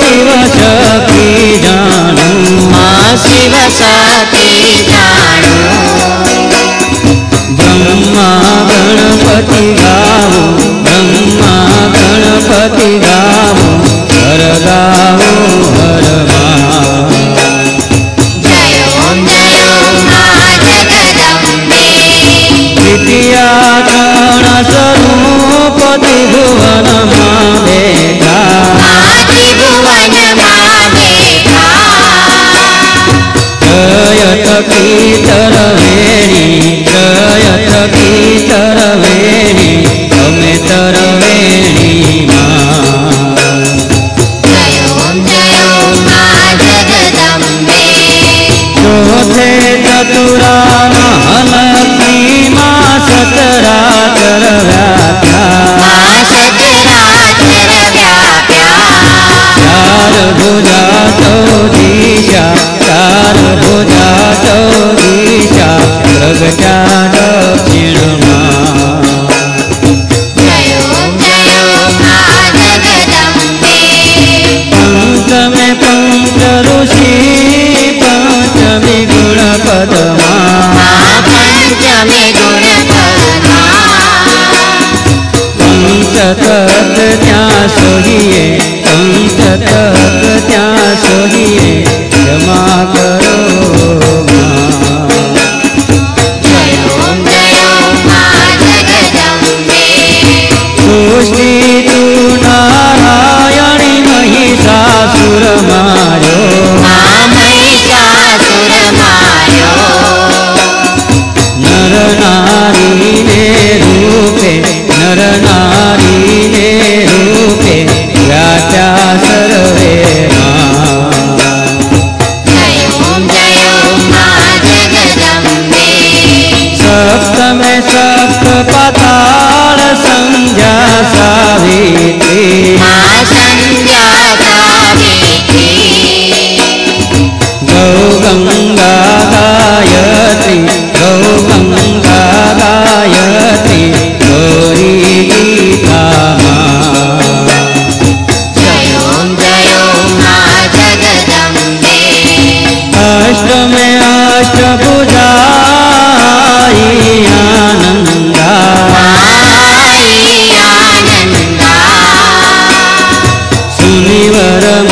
शिव सखी जानू माँ शिव सखी जानू ब्रह्मा गणपति गाओ ब्रह्मा गणपति गाओ हर गाओ हर द्वितीया गण स्वरूपति तरवेणी प्रयत की तरवेणी हमें तरवेणी चौथे चतुरा महन सतरा कर चार भुजा तो दिशा चार करम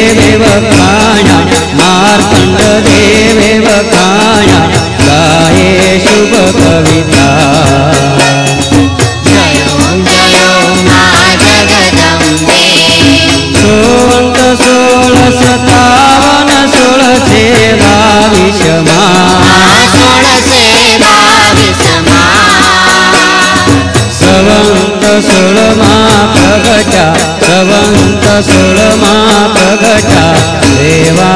सुर मा सवन्त सुर देवा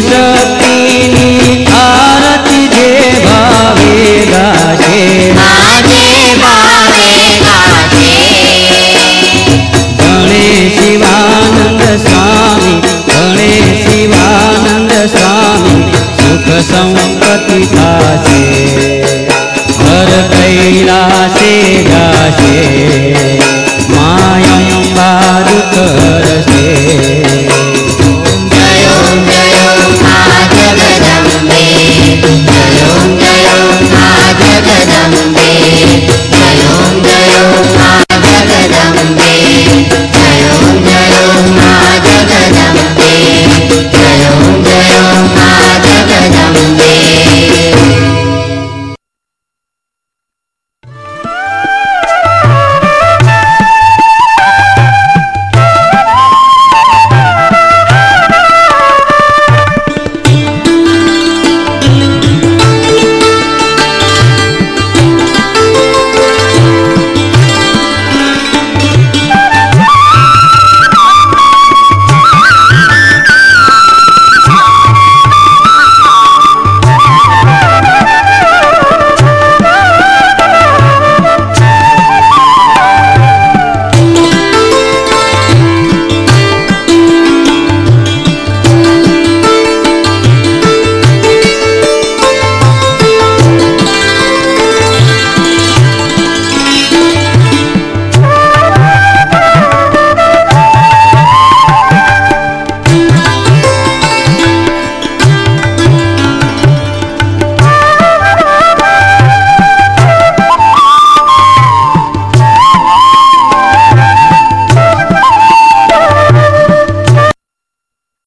Shut.